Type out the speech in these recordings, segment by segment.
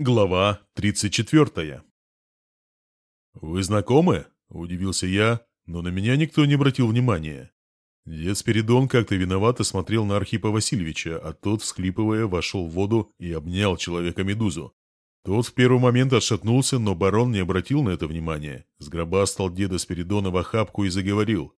Глава 34 «Вы знакомы?» – удивился я, но на меня никто не обратил внимания. Дед Спиридон как-то виновато смотрел на Архипа Васильевича, а тот, всхлипывая, вошел в воду и обнял человека-медузу. Тот в первый момент отшатнулся, но барон не обратил на это внимания. Сгробастал деда Спиридона в охапку и заговорил.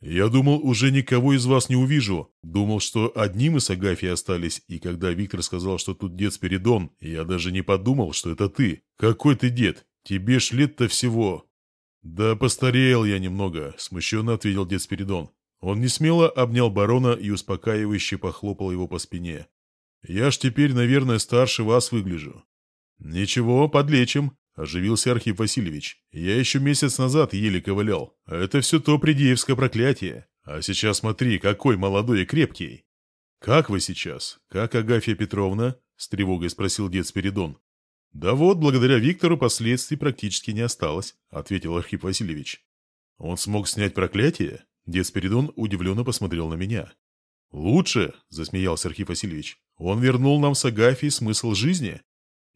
«Я думал, уже никого из вас не увижу. Думал, что одни мы с Агафьей остались, и когда Виктор сказал, что тут дед Спиридон, я даже не подумал, что это ты. Какой ты дед? Тебе ж лет-то всего». «Да постарел я немного», — смущенно ответил дед Спиридон. Он несмело обнял барона и успокаивающе похлопал его по спине. «Я ж теперь, наверное, старше вас выгляжу». «Ничего, подлечим», Оживился Архип Васильевич. «Я еще месяц назад еле ковылял. Это все то придеевское проклятие. А сейчас смотри, какой молодой и крепкий». «Как вы сейчас? Как Агафья Петровна?» — с тревогой спросил дед Спиридон. «Да вот, благодаря Виктору последствий практически не осталось», — ответил Архип Васильевич. «Он смог снять проклятие?» Дед Спиридон удивленно посмотрел на меня. «Лучше», — засмеялся Архип Васильевич. «Он вернул нам с Агафьей смысл жизни.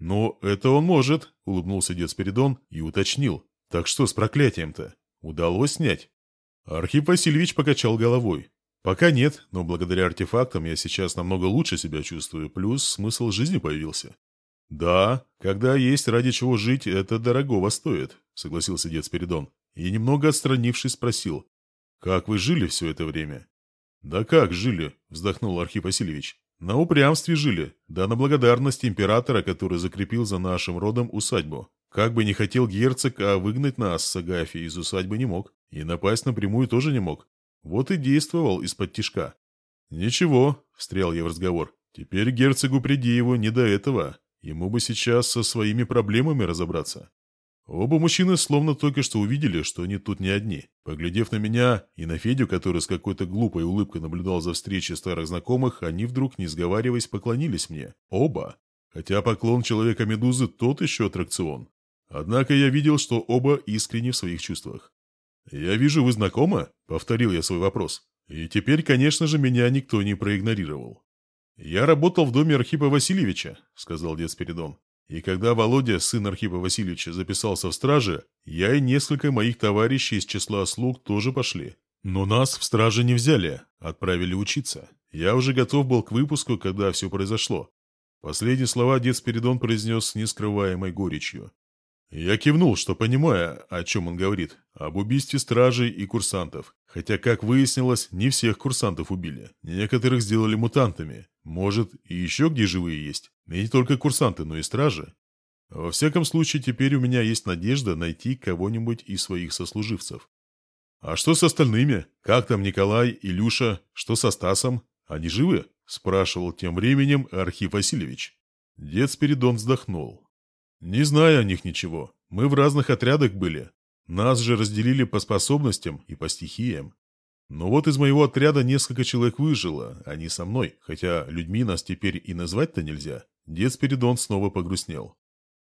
«Ну, это он может», — улыбнулся дед Спиридон и уточнил. «Так что с проклятием-то? Удалось снять?» Архип Васильевич покачал головой. «Пока нет, но благодаря артефактам я сейчас намного лучше себя чувствую, плюс смысл жизни появился». «Да, когда есть ради чего жить, это дорогого стоит», — согласился дед Спиридон. И немного отстранившись спросил. «Как вы жили все это время?» «Да как жили?» — вздохнул Архип Васильевич. На упрямстве жили, да на благодарность императора, который закрепил за нашим родом усадьбу. Как бы не хотел герцог, а выгнать нас с Агафьей из усадьбы не мог. И напасть напрямую тоже не мог. Вот и действовал из-под тишка. «Ничего», — встрял я в разговор, — «теперь герцогу приди его не до этого. Ему бы сейчас со своими проблемами разобраться». Оба мужчины словно только что увидели, что они тут не одни. Поглядев на меня и на Федю, который с какой-то глупой улыбкой наблюдал за встречей старых знакомых, они вдруг, не сговариваясь, поклонились мне. Оба. Хотя поклон Человека-медузы тот еще аттракцион. Однако я видел, что оба искренне в своих чувствах. «Я вижу, вы знакомы?» — повторил я свой вопрос. И теперь, конечно же, меня никто не проигнорировал. «Я работал в доме Архипа Васильевича», — сказал дед Спиридон. И когда Володя, сын Архипа Васильевича, записался в страже, я и несколько моих товарищей из числа слуг тоже пошли. Но нас в страже не взяли, отправили учиться. Я уже готов был к выпуску, когда все произошло. Последние слова дед Спиридон произнес с нескрываемой горечью. Я кивнул, что понимая, о чем он говорит, об убийстве стражей и курсантов. Хотя, как выяснилось, не всех курсантов убили. Некоторых сделали мутантами. Может, и еще где живые есть. И не только курсанты, но и стражи. Во всяком случае, теперь у меня есть надежда найти кого-нибудь из своих сослуживцев. А что с остальными? Как там Николай, Илюша? Что со Стасом? Они живы? Спрашивал тем временем Архив Васильевич. Дед Спиридон вздохнул. «Не знаю о них ничего. Мы в разных отрядах были. Нас же разделили по способностям и по стихиям. Но вот из моего отряда несколько человек выжило, они со мной, хотя людьми нас теперь и назвать-то нельзя». Дед Спиридон снова погрустнел.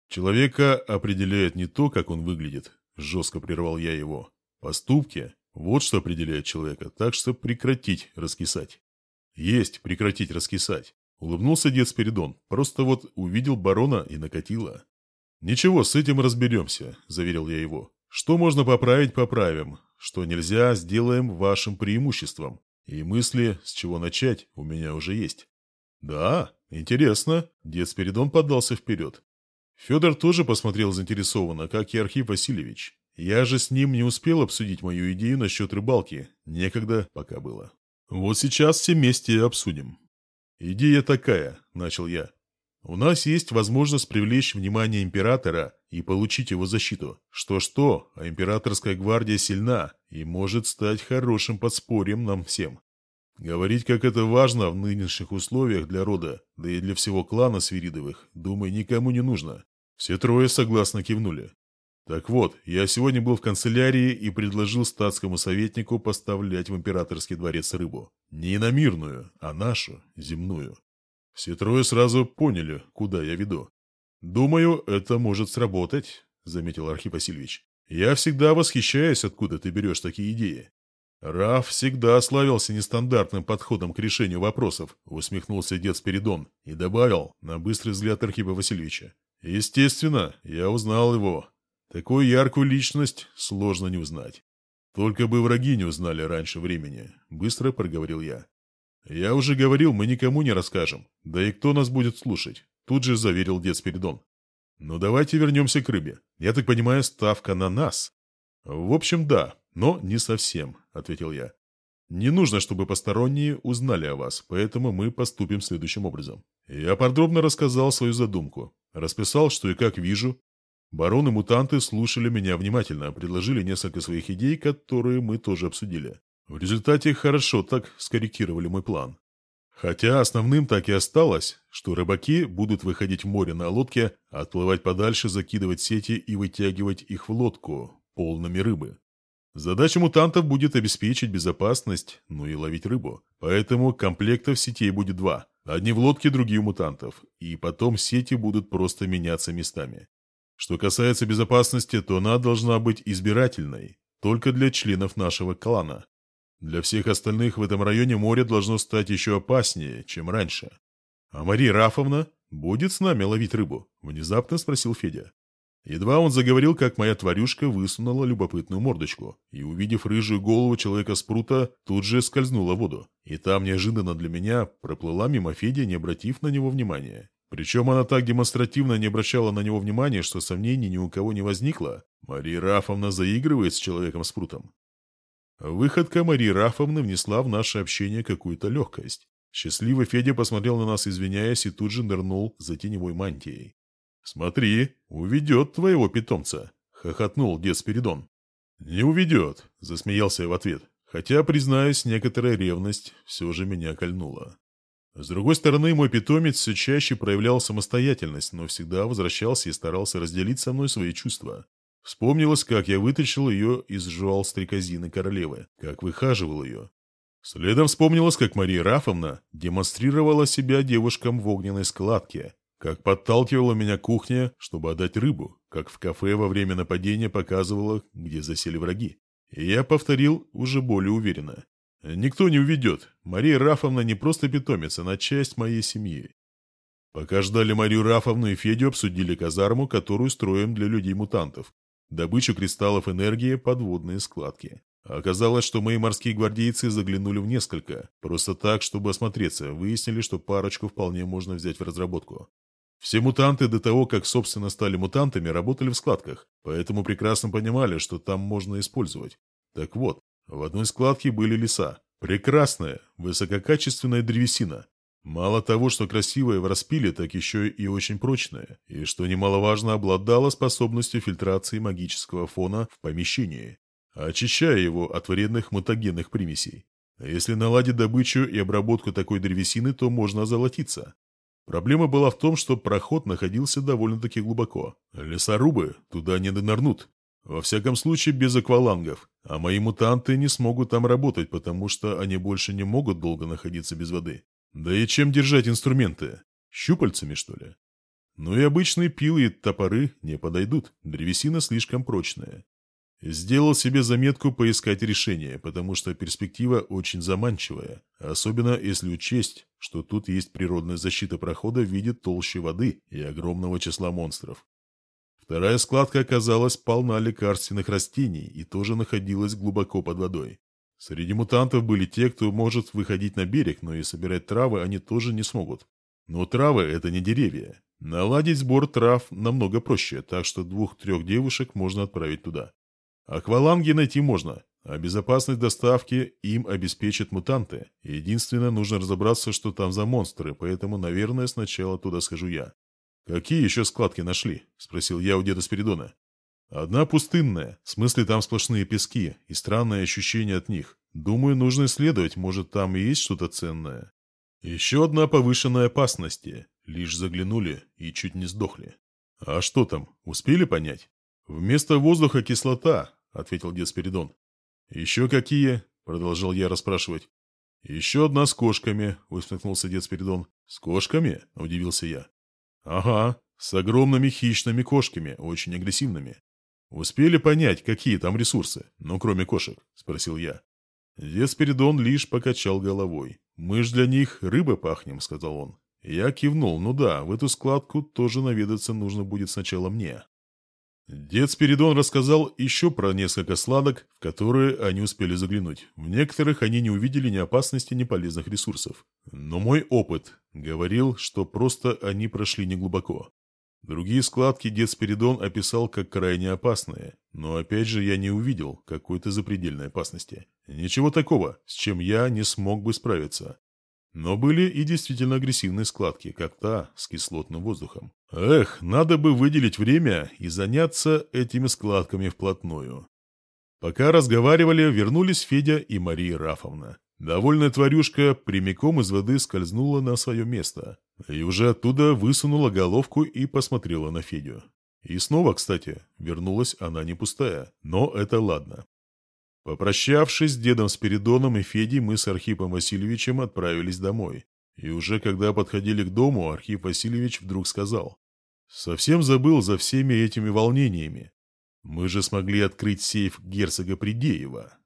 «Человека определяет не то, как он выглядит», — жестко прервал я его. «Поступки — вот что определяет человека, так что прекратить раскисать». «Есть, прекратить раскисать», — улыбнулся дед Спиридон. «Просто вот увидел барона и накатило». «Ничего, с этим разберемся», – заверил я его. «Что можно поправить, поправим. Что нельзя, сделаем вашим преимуществом. И мысли, с чего начать, у меня уже есть». «Да, интересно», – дед Спиридон поддался вперед. Федор тоже посмотрел заинтересованно, как и Архип Васильевич. Я же с ним не успел обсудить мою идею насчет рыбалки. Некогда пока было. Вот сейчас все вместе обсудим. «Идея такая», – начал я. У нас есть возможность привлечь внимание императора и получить его защиту. Что-что, а императорская гвардия сильна и может стать хорошим подспорьем нам всем. Говорить, как это важно в нынешних условиях для рода, да и для всего клана Свиридовых, думаю, никому не нужно. Все трое согласно кивнули. Так вот, я сегодня был в канцелярии и предложил статскому советнику поставлять в императорский дворец рыбу. Не иномирную, а нашу, земную. Все трое сразу поняли, куда я веду. «Думаю, это может сработать», — заметил Архип Васильевич. «Я всегда восхищаюсь, откуда ты берешь такие идеи». «Раф всегда славился нестандартным подходом к решению вопросов», — усмехнулся дед Спиридон и добавил на быстрый взгляд Архипа Васильевича. Естественно, я узнал его. Такую яркую личность сложно не узнать. Только бы враги не узнали раньше времени, быстро проговорил я. Я уже говорил, мы никому не расскажем. Да и кто нас будет слушать? Тут же заверил дед Спиридон. Ну давайте вернемся к рыбе. Я так понимаю, ставка на нас. В общем, да, но не совсем, ответил я. Не нужно, чтобы посторонние узнали о вас, поэтому мы поступим следующим образом. Я подробно рассказал свою задумку, расписал, что и как вижу. Бароны-мутанты слушали меня внимательно, предложили несколько своих идей, которые мы тоже обсудили. В результате хорошо так скорректировали мой план. Хотя основным так и осталось, что рыбаки будут выходить в море на лодке, отплывать подальше, закидывать сети и вытягивать их в лодку, полными рыбы. Задача мутантов будет обеспечить безопасность, ну и ловить рыбу. Поэтому комплектов сетей будет два. Одни в лодке, другие у мутантов. И потом сети будут просто меняться местами. Что касается безопасности, то она должна быть избирательной. Только для членов нашего клана. Для всех остальных в этом районе море должно стать еще опаснее, чем раньше. «А Мария Рафовна будет с нами ловить рыбу?» – внезапно спросил Федя. Едва он заговорил, как моя тварюшка высунула любопытную мордочку и, увидев рыжую голову человека-спрута, тут же скользнула в воду. И там неожиданно для меня проплыла мимо Федя, не обратив на него внимания. Причем она так демонстративно не обращала на него внимания, что сомнений ни у кого не возникло. Мария Рафовна заигрывает с человеком-спрутом. Выходка Марии Рафовны внесла в наше общение какую-то легкость. Счастливый Федя посмотрел на нас, извиняясь, и тут же нырнул за теневой мантией. «Смотри, уведет твоего питомца», — хохотнул дед Спиридон. «Не уведет», — засмеялся я в ответ, хотя, признаюсь, некоторая ревность все же меня кольнула. С другой стороны, мой питомец все чаще проявлял самостоятельность, но всегда возвращался и старался разделить со мной свои чувства. Вспомнилось, как я вытащил ее из жуал стрекозины королевы, как выхаживал ее. Следом вспомнилось, как Мария Рафовна демонстрировала себя девушкам в огненной складке, как подталкивала меня кухня, чтобы отдать рыбу, как в кафе во время нападения показывала, где засели враги. И я повторил уже более уверенно. Никто не уведет. Мария Рафовна не просто питомец, она часть моей семьи. Пока ждали Марию Рафовну и Федю, обсудили казарму, которую строим для людей-мутантов. Добычу кристаллов энергии, подводные складки. Оказалось, что мои морские гвардейцы заглянули в несколько, просто так, чтобы осмотреться, выяснили, что парочку вполне можно взять в разработку. Все мутанты до того, как собственно стали мутантами, работали в складках, поэтому прекрасно понимали, что там можно использовать. Так вот, в одной складке были леса. Прекрасная, высококачественная древесина. Мало того, что красивая в распиле, так еще и очень прочная, и, что немаловажно, обладала способностью фильтрации магического фона в помещении, очищая его от вредных мутагенных примесей. Если наладить добычу и обработку такой древесины, то можно озолотиться. Проблема была в том, что проход находился довольно-таки глубоко. Лесорубы туда не донырнут. Во всяком случае, без аквалангов. А мои мутанты не смогут там работать, потому что они больше не могут долго находиться без воды. Да и чем держать инструменты? Щупальцами, что ли? Ну и обычные пилы и топоры не подойдут. Древесина слишком прочная. Сделал себе заметку поискать решение, потому что перспектива очень заманчивая, особенно если учесть, что тут есть природная защита прохода в виде толщи воды и огромного числа монстров. Вторая складка оказалась полна лекарственных растений и тоже находилась глубоко под водой. Среди мутантов были те, кто может выходить на берег, но и собирать травы они тоже не смогут. Но травы – это не деревья. Наладить сбор трав намного проще, так что двух-трех девушек можно отправить туда. Акваланги найти можно, а безопасность доставки им обеспечат мутанты. Единственное, нужно разобраться, что там за монстры, поэтому, наверное, сначала туда схожу я. «Какие еще складки нашли?» – спросил я у деда Спиридона. «Одна пустынная, в смысле там сплошные пески и странное ощущение от них. Думаю, нужно исследовать, может там и есть что-то ценное». Еще одна повышенная опасности. Лишь заглянули и чуть не сдохли. А что там, успели понять? «Вместо воздуха кислота», — ответил дед Спиридон. «Еще какие?» — продолжал я расспрашивать. «Еще одна с кошками», — усмехнулся дед Спиридон. «С кошками?» — удивился я. «Ага, с огромными хищными кошками, очень агрессивными. Успели понять, какие там ресурсы, ну, кроме кошек?» — спросил я. Дед лишь покачал головой. «Мы ж для них рыбы пахнем», — сказал он. Я кивнул, ну да, в эту складку тоже наведаться нужно будет сначала мне. Дед Спиридон рассказал еще про несколько складок, в которые они успели заглянуть. В некоторых они не увидели ни опасности, ни полезных ресурсов. Но мой опыт говорил, что просто они прошли неглубоко. Другие складки дед Спиридон описал как крайне опасные, но опять же я не увидел какой-то запредельной опасности. Ничего такого, с чем я не смог бы справиться. Но были и действительно агрессивные складки, как та с кислотным воздухом. Эх, надо бы выделить время и заняться этими складками вплотную. Пока разговаривали, вернулись Федя и Мария Рафовна. Довольная тварюшка прямиком из воды скользнула на свое место. И уже оттуда высунула головку и посмотрела на Федю. И снова, кстати, вернулась она не пустая, но это ладно. Попрощавшись с дедом Спиридоном и Федей, мы с Архипом Васильевичем отправились домой. И уже когда подходили к дому, Архип Васильевич вдруг сказал. «Совсем забыл за всеми этими волнениями. Мы же смогли открыть сейф герцога Придеева».